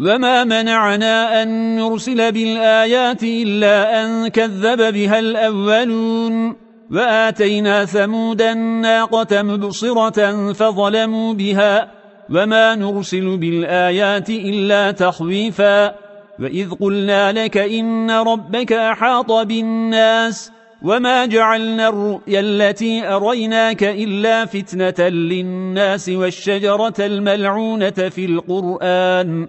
وما منعنا أن نرسل بالآيات إلا أن كذب بها الأولون وآتينا ثمود الناقة مبصرة فظلموا بها وما نرسل بالآيات إلا تخويفا وإذ قلنا لك إن ربك أحاط بالناس وما جعلنا الرؤيا التي أريناك إلا فتنة للناس والشجرة الملعونة في القرآن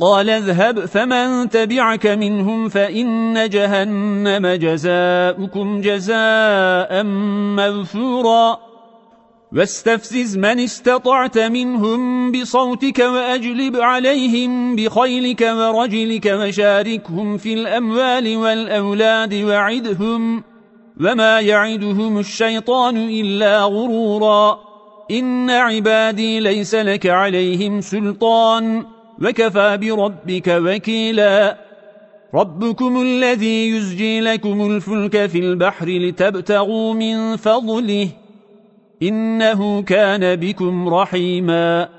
قال اذهب فمن تبعك منهم فإن جهنم جزاؤكم جزاء مغفورا. واستفزز من استطعت منهم بصوتك وأجلب عليهم بخيلك ورجلك وشاركهم في الأموال والأولاد وعدهم وما يعدهم الشيطان إلا غرورا. إن عبادي ليس لك عليهم سلطان. وكفى بربك وكيلا. ربكم الذي يزجي لكم الفلك في البحر لتبتغوا من فضله. إنه كان بكم رحيماً.